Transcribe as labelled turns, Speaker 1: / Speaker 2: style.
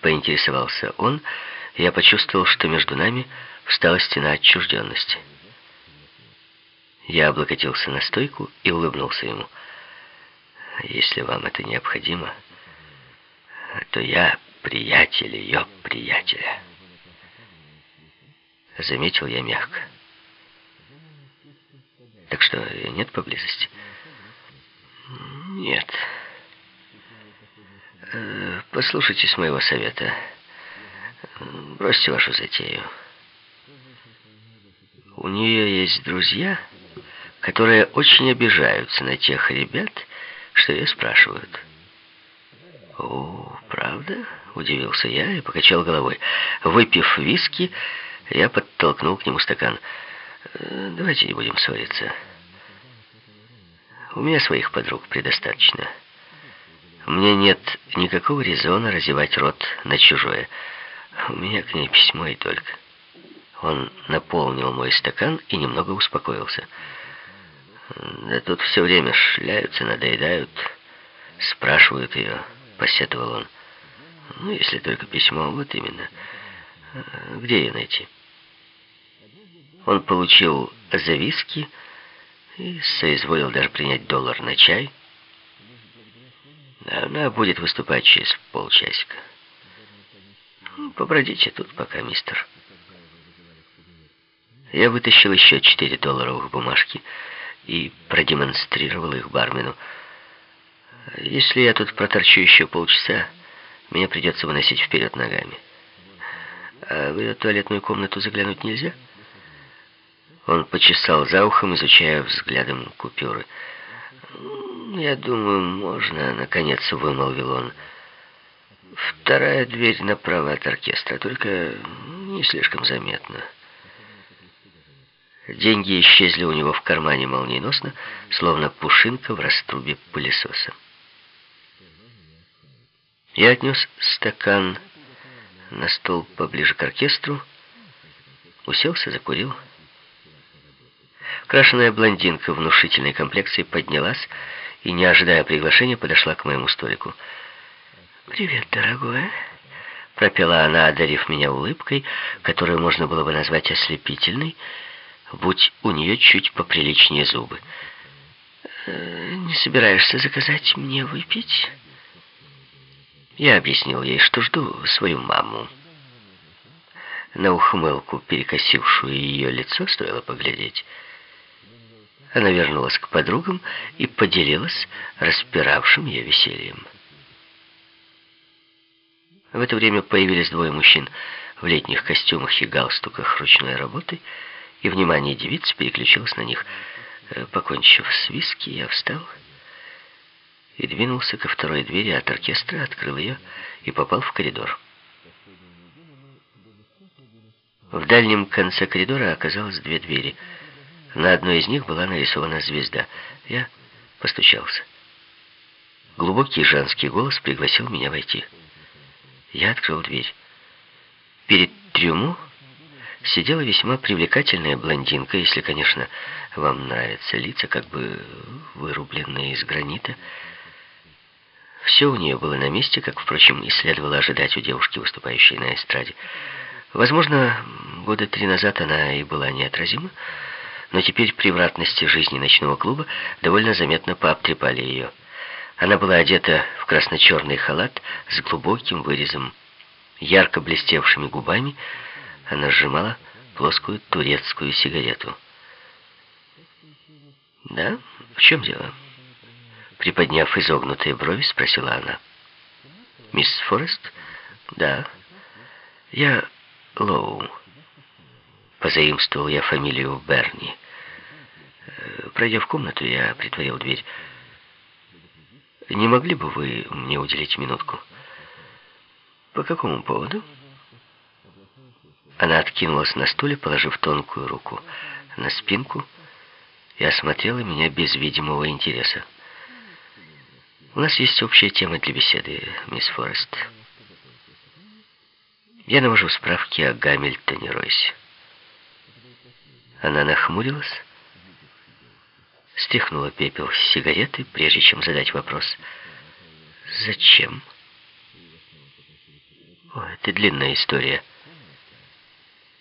Speaker 1: поинтересовался он, я почувствовал, что между нами встала стена отчужденности. Я облокотился на стойку и улыбнулся ему. «Если вам это необходимо, то я приятель ее приятеля». Заметил я мягко. «Так что, нет поблизости?» «Нет». «Послушайтесь моего совета. Бросьте вашу затею. У нее есть друзья, которые очень обижаются на тех ребят, что ее спрашивают. «О, правда?» — удивился я и покачал головой. Выпив виски, я подтолкнул к нему стакан. «Э, «Давайте не будем ссориться. У меня своих подруг предостаточно. Мне нет никакого резона разевать рот на чужое. У меня к ней письмо и только». Он наполнил мой стакан и немного успокоился. «Да тут все время шляются, надоедают, спрашивают ее», — посетовал он. «Ну, если только письмо, вот именно. Где ее найти?» Он получил зависки и соизволил даже принять доллар на чай. Она будет выступать через полчасика. Побродите тут пока, мистер. Я вытащил еще четыре долларовых бумажки и продемонстрировал их бармену. Если я тут проторчу еще полчаса, меня придется выносить вперед ногами. А в ее туалетную комнату заглянуть нельзя? Он почесал за ухом, изучая взглядом купюры. «Я думаю, можно», — наконец вымолвил он. «Вторая дверь направо от оркестра, только не слишком заметно». Деньги исчезли у него в кармане молниеносно, словно пушинка в раструбе пылесоса. Я отнес стакан на стол поближе к оркестру, уселся, закурил. Крашеная блондинка внушительной комплекции поднялась и, не ожидая приглашения, подошла к моему столику. «Привет, дорогая», — пропела она, одарив меня улыбкой, которую можно было бы назвать ослепительной, — будь у нее чуть поприличнее зубы. «Э, «Не собираешься заказать мне выпить?» Я объяснил ей, что жду свою маму. На ухмылку, перекосившую ее лицо, стоило поглядеть. Она вернулась к подругам и поделилась распиравшим ее весельем. В это время появились двое мужчин в летних костюмах и галстуках ручной работы — и внимание девицы переключилось на них. Э, покончив с виски, я встал и двинулся ко второй двери от оркестра, открыл ее и попал в коридор. В дальнем конце коридора оказалось две двери. На одной из них была нарисована звезда. Я постучался. Глубокий женский голос пригласил меня войти. Я открыл дверь. Перед трюмо сидела весьма привлекательная блондинка, если, конечно, вам нравятся лица, как бы вырубленные из гранита. Все у нее было на месте, как, впрочем, и следовало ожидать у девушки, выступающей на эстраде. Возможно, года три назад она и была неотразима, но теперь превратности жизни ночного клуба довольно заметно пообтрепали ее. Она была одета в красно-черный халат с глубоким вырезом, ярко блестевшими губами, она сжимала плоскую турецкую сигарету. «Да? В чем дело?» Приподняв изогнутые брови, спросила она. «Мисс Форест?» «Да. Я Лоу. Позаимствовал я фамилию Берни. Э, пройдя в комнату, я притворил дверь. Не могли бы вы мне уделить минутку?» «По какому поводу?» Она откинулась на стуле, положив тонкую руку на спинку и осмотрела меня без видимого интереса. «У нас есть общая тема для беседы, мисс Форест. Я навожу справки о Гамильтоне Ройсе». Она нахмурилась, стряхнула пепел с сигареты, прежде чем задать вопрос. «Зачем?» О, это длинная история.